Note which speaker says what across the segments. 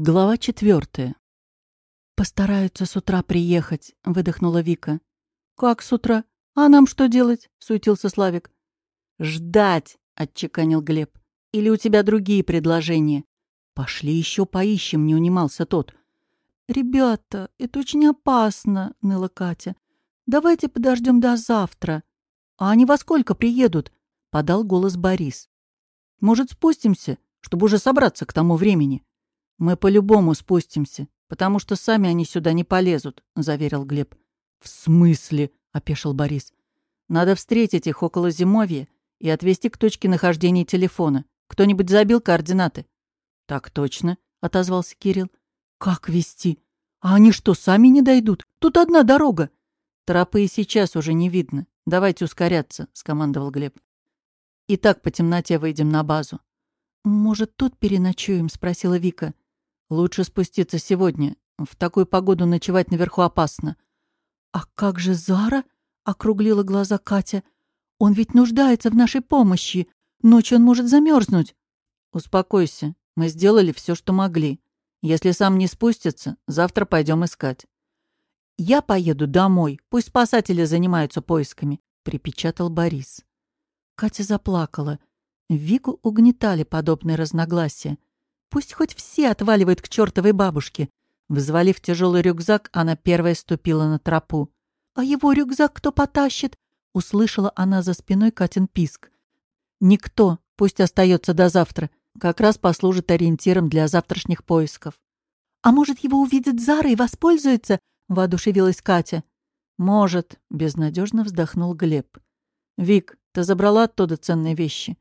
Speaker 1: Глава четвертая. «Постараются с утра приехать», — выдохнула Вика. «Как с утра? А нам что делать?» — суетился Славик. «Ждать», — отчеканил Глеб. «Или у тебя другие предложения?» «Пошли еще поищем», — не унимался тот. «Ребята, это очень опасно», — ныла Катя. «Давайте подождем до завтра». «А они во сколько приедут?» — подал голос Борис. «Может, спустимся, чтобы уже собраться к тому времени?» «Мы по-любому спустимся, потому что сами они сюда не полезут», — заверил Глеб. «В смысле?» — опешил Борис. «Надо встретить их около зимовья и отвезти к точке нахождения телефона. Кто-нибудь забил координаты?» «Так точно», — отозвался Кирилл. «Как вести? А они что, сами не дойдут? Тут одна дорога». «Тропы и сейчас уже не видно. Давайте ускоряться», — скомандовал Глеб. «И так по темноте выйдем на базу». «Может, тут переночуем?» — спросила Вика. Лучше спуститься сегодня. В такую погоду ночевать наверху опасно. «А как же Зара?» — округлила глаза Катя. «Он ведь нуждается в нашей помощи. Ночью он может замерзнуть». «Успокойся. Мы сделали все, что могли. Если сам не спустится, завтра пойдем искать». «Я поеду домой. Пусть спасатели занимаются поисками», — припечатал Борис. Катя заплакала. Вику угнетали подобные разногласия. Пусть хоть все отваливают к чертовой бабушке. Взвалив тяжелый рюкзак, она первая ступила на тропу. «А его рюкзак кто потащит?» — услышала она за спиной Катин писк. «Никто. Пусть остается до завтра. Как раз послужит ориентиром для завтрашних поисков». «А может, его увидит Зара и воспользуется?» — воодушевилась Катя. «Может», — безнадежно вздохнул Глеб. «Вик, ты забрала оттуда ценные вещи?»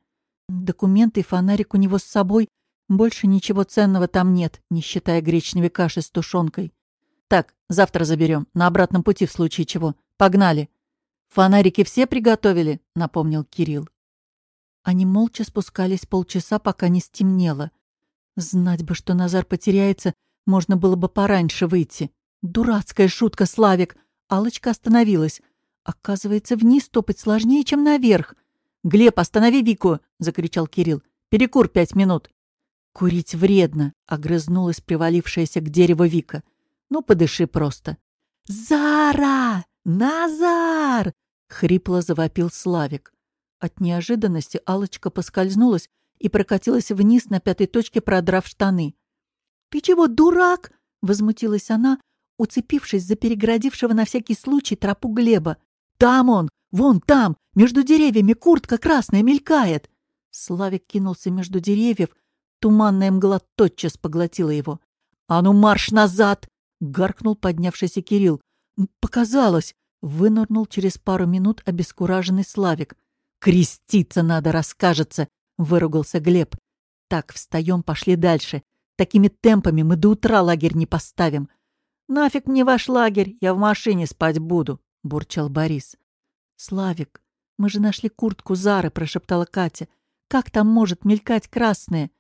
Speaker 1: «Документы и фонарик у него с собой», больше ничего ценного там нет, не считая гречневой каши с тушенкой. Так, завтра заберем, на обратном пути в случае чего. Погнали. Фонарики все приготовили, напомнил Кирилл. Они молча спускались полчаса, пока не стемнело. Знать бы, что Назар потеряется, можно было бы пораньше выйти. Дурацкая шутка, Славик. алочка остановилась. Оказывается, вниз топать сложнее, чем наверх. «Глеб, останови Вику!» — закричал Кирилл. «Перекур пять минут!» «Курить вредно», — огрызнулась привалившаяся к дереву Вика. «Ну, подыши просто». «Зара! Назар!» — хрипло завопил Славик. От неожиданности алочка поскользнулась и прокатилась вниз на пятой точке, продрав штаны. «Ты чего, дурак?» — возмутилась она, уцепившись за переградившего на всякий случай тропу Глеба. «Там он! Вон там! Между деревьями куртка красная мелькает!» Славик кинулся между деревьев, Туманная мгла тотчас поглотила его. «А ну марш назад!» — гаркнул поднявшийся Кирилл. «Показалось!» — вынырнул через пару минут обескураженный Славик. «Креститься надо, расскажется!» — выругался Глеб. «Так, встаем, пошли дальше. Такими темпами мы до утра лагерь не поставим». «Нафиг мне ваш лагерь, я в машине спать буду», — бурчал Борис. «Славик, мы же нашли куртку Зары», — прошептала Катя. «Как там может мелькать красное?»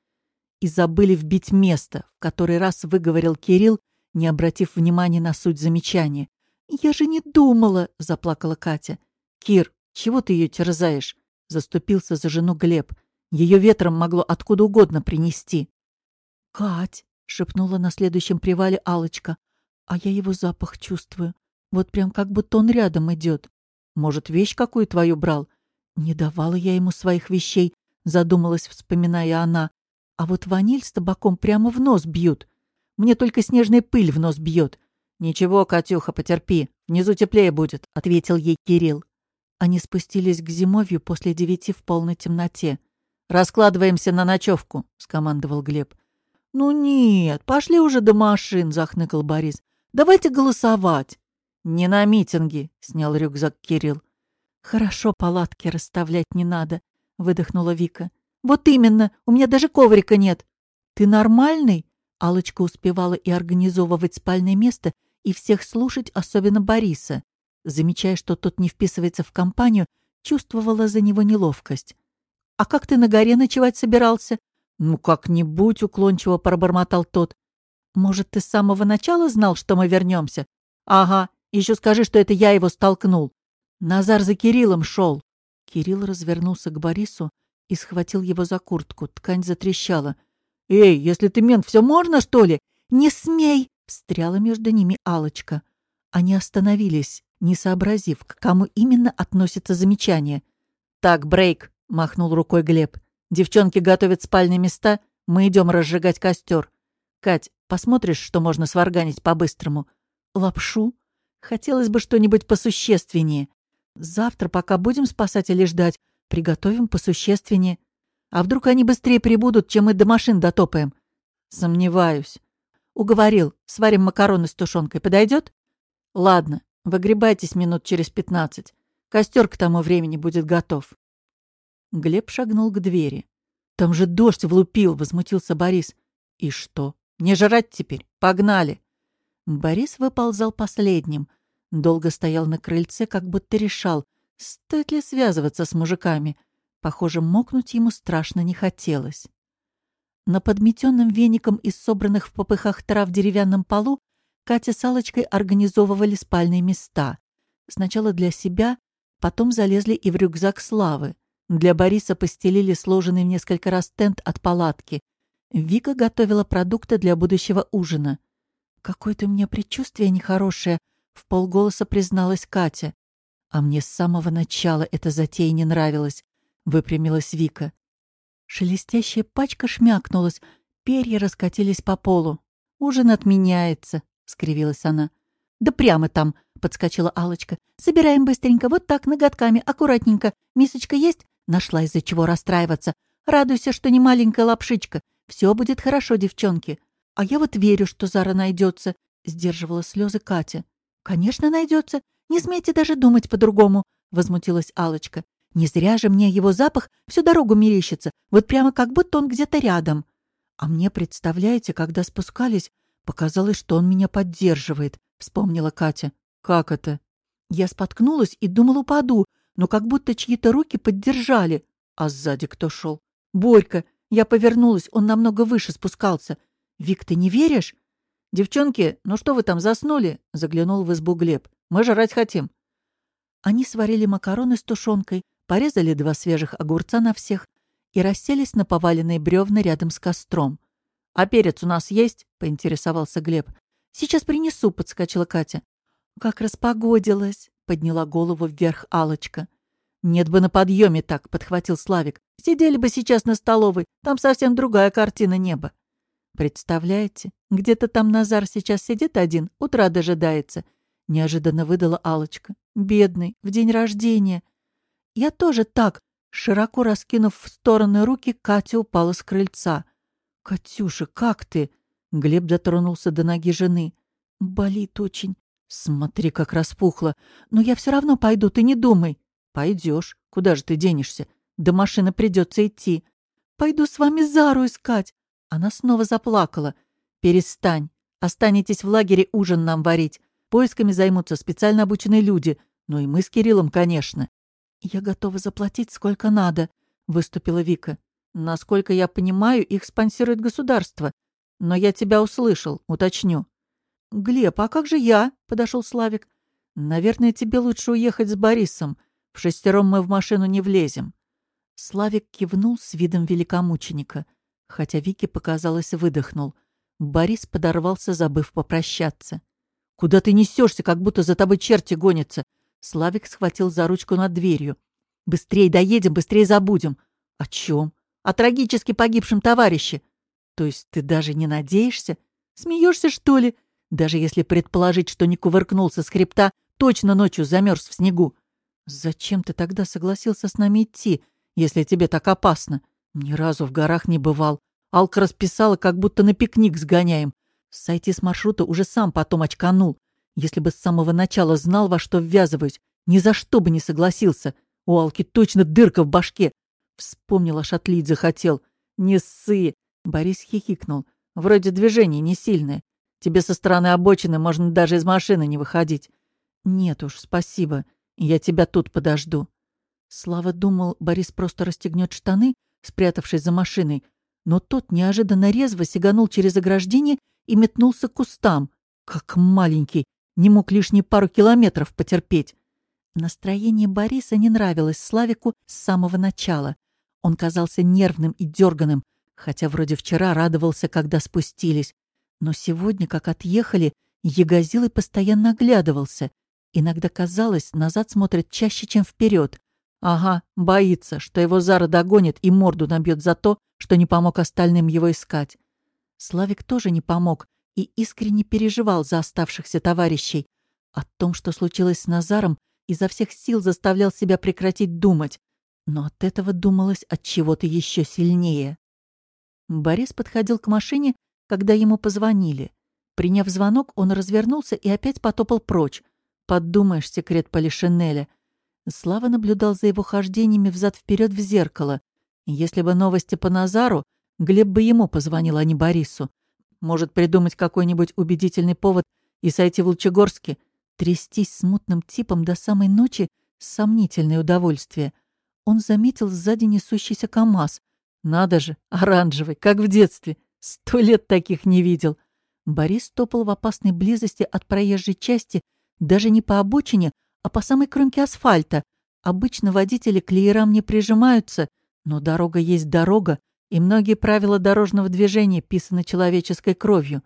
Speaker 1: И забыли вбить место, в который раз выговорил Кирилл, не обратив внимания на суть замечания. «Я же не думала!» — заплакала Катя. «Кир, чего ты ее терзаешь?» — заступился за жену Глеб. «Ее ветром могло откуда угодно принести». «Кать!» — шепнула на следующем привале алочка «А я его запах чувствую. Вот прям как будто он рядом идет. Может, вещь какую твою брал?» «Не давала я ему своих вещей», — задумалась, вспоминая она. А вот ваниль с табаком прямо в нос бьют. Мне только снежная пыль в нос бьет. «Ничего, Катюха, потерпи. Внизу теплее будет», — ответил ей Кирилл. Они спустились к зимовью после девяти в полной темноте. «Раскладываемся на ночевку», — скомандовал Глеб. «Ну нет, пошли уже до машин», — захныкал Борис. «Давайте голосовать». «Не на митинге», — снял рюкзак Кирилл. «Хорошо, палатки расставлять не надо», — выдохнула Вика. «Вот именно, у меня даже коврика нет». «Ты нормальный?» алочка успевала и организовывать спальное место, и всех слушать, особенно Бориса. Замечая, что тот не вписывается в компанию, чувствовала за него неловкость. «А как ты на горе ночевать собирался?» «Ну, как-нибудь», — уклончиво пробормотал тот. «Может, ты с самого начала знал, что мы вернемся?» «Ага, еще скажи, что это я его столкнул». Назар за Кириллом шел. Кирилл развернулся к Борису, и схватил его за куртку. Ткань затрещала. «Эй, если ты мент, все можно, что ли?» «Не смей!» — встряла между ними алочка Они остановились, не сообразив, к кому именно относится замечание. «Так, брейк!» — махнул рукой Глеб. «Девчонки готовят спальные места, мы идем разжигать костер. Кать, посмотришь, что можно сварганить по-быстрому?» «Лапшу? Хотелось бы что-нибудь посущественнее. Завтра, пока будем спасателей ждать, приготовим посущественнее. А вдруг они быстрее прибудут, чем мы до машин дотопаем?» «Сомневаюсь». «Уговорил. Сварим макароны с тушенкой. Подойдет?» «Ладно. Выгребайтесь минут через пятнадцать. Костер к тому времени будет готов». Глеб шагнул к двери. «Там же дождь влупил!» — возмутился Борис. «И что? Не жрать теперь? Погнали!» Борис выползал последним. Долго стоял на крыльце, как будто решал, стоит ли связываться с мужиками. Похоже, мокнуть ему страшно не хотелось. На подметенном веником из собранных в попыхах трав деревянном полу Катя с Аллочкой организовывали спальные места. Сначала для себя, потом залезли и в рюкзак Славы. Для Бориса постелили сложенный в несколько раз тент от палатки. Вика готовила продукты для будущего ужина. «Какое-то у меня предчувствие нехорошее», — в полголоса призналась Катя. «А мне с самого начала эта затея не нравилась», — выпрямилась Вика. Шелестящая пачка шмякнулась, перья раскатились по полу. «Ужин отменяется», — скривилась она. «Да прямо там!» — подскочила алочка «Собираем быстренько, вот так, ноготками, аккуратненько. Мисочка есть?» Нашла из-за чего расстраиваться. «Радуйся, что не маленькая лапшичка. Все будет хорошо, девчонки». «А я вот верю, что Зара найдется», — сдерживала слезы Катя. «Конечно найдется. Не смейте даже думать по-другому», — возмутилась алочка «Не зря же мне его запах всю дорогу мерещится, вот прямо как будто он где-то рядом». А мне, представляете, когда спускались, «Показалось, что он меня поддерживает», — вспомнила Катя. «Как это?» Я споткнулась и думала, упаду, но как будто чьи-то руки поддержали. А сзади кто шел? «Борька!» Я повернулась, он намного выше спускался. «Вик, ты не веришь?» «Девчонки, ну что вы там, заснули?» — заглянул в избу Глеб. «Мы жрать хотим». Они сварили макароны с тушенкой, порезали два свежих огурца на всех и расселись на поваленные бревна рядом с костром. «А перец у нас есть?» — поинтересовался Глеб. «Сейчас принесу», — подскочила Катя. «Как распогодилась!» — подняла голову вверх алочка «Нет бы на подъеме так», — подхватил Славик. «Сидели бы сейчас на столовой, там совсем другая картина неба». «Представляете, где-то там Назар сейчас сидит один, утра дожидается», — неожиданно выдала алочка «Бедный, в день рождения». «Я тоже так», — широко раскинув в стороны руки, Катя упала с крыльца — «Катюша, как ты?» Глеб дотронулся до ноги жены. «Болит очень. Смотри, как распухло. Но я все равно пойду, ты не думай». «Пойдешь. Куда же ты денешься? До машины придется идти. Пойду с вами Зару искать». Она снова заплакала. «Перестань. Останетесь в лагере ужин нам варить. Поисками займутся специально обученные люди. Ну и мы с Кириллом, конечно». «Я готова заплатить сколько надо», — выступила Вика. Насколько я понимаю, их спонсирует государство. Но я тебя услышал, уточню. Глеб, а как же я? Подошел Славик. Наверное, тебе лучше уехать с Борисом. В шестером мы в машину не влезем. Славик кивнул с видом великомученика, хотя Вике показалось, выдохнул. Борис подорвался, забыв попрощаться. «Куда ты несешься, как будто за тобой черти гонятся?» Славик схватил за ручку над дверью. «Быстрей доедем, быстрее забудем». «О чем?» о трагически погибшем товарище. То есть ты даже не надеешься? Смеешься, что ли? Даже если предположить, что не кувыркнулся с хребта, точно ночью замерз в снегу. Зачем ты тогда согласился с нами идти, если тебе так опасно? Ни разу в горах не бывал. Алка расписала, как будто на пикник сгоняем. Сойти с маршрута уже сам потом очканул. Если бы с самого начала знал, во что ввязываюсь, ни за что бы не согласился. У Алки точно дырка в башке. Вспомнила, шатлить захотел. Не ссы. Борис хихикнул. Вроде движение не сильное. Тебе со стороны обочины можно даже из машины не выходить. Нет уж, спасибо. Я тебя тут подожду. Слава думал, Борис просто расстегнет штаны, спрятавшись за машиной, но тот неожиданно резво сиганул через ограждение и метнулся к кустам. Как маленький, не мог лишние пару километров потерпеть. Настроение Бориса не нравилось Славику с самого начала. Он казался нервным и дерганым, Хотя вроде вчера радовался, когда спустились. Но сегодня, как отъехали, ягозил и постоянно оглядывался. Иногда казалось, назад смотрит чаще, чем вперед. Ага, боится, что его Зара догонит и морду набьет за то, что не помог остальным его искать. Славик тоже не помог и искренне переживал за оставшихся товарищей. О том, что случилось с Назаром, изо всех сил заставлял себя прекратить думать, но от этого думалось от чего-то еще сильнее. Борис подходил к машине, когда ему позвонили. Приняв звонок, он развернулся и опять потопал прочь. Подумаешь, секрет Полишинеля. Слава наблюдал за его хождениями взад-вперед в зеркало. Если бы новости по Назару, Глеб бы ему позвонил, а не Борису. Может придумать какой-нибудь убедительный повод и сойти в Лучегорске, трястись смутным типом до самой ночи — сомнительное удовольствие. Он заметил сзади несущийся КамАЗ. Надо же, оранжевый, как в детстве. Сто лет таких не видел. Борис топал в опасной близости от проезжей части, даже не по обочине, а по самой кромке асфальта. Обычно водители к леерам не прижимаются, но дорога есть дорога, и многие правила дорожного движения писаны человеческой кровью.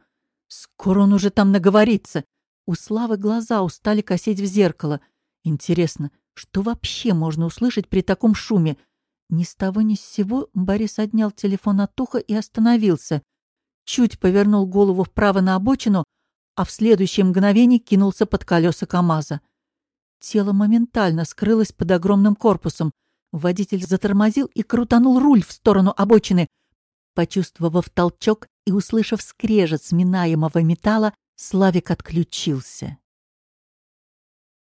Speaker 1: Скоро он уже там наговорится. У Славы глаза устали косить в зеркало. Интересно, что вообще можно услышать при таком шуме? Ни с того ни с сего Борис отнял телефон от уха и остановился чуть повернул голову вправо на обочину, а в следующее мгновение кинулся под колеса КамАЗа. Тело моментально скрылось под огромным корпусом. Водитель затормозил и крутанул руль в сторону обочины. Почувствовав толчок и услышав скрежет сминаемого металла, Славик отключился.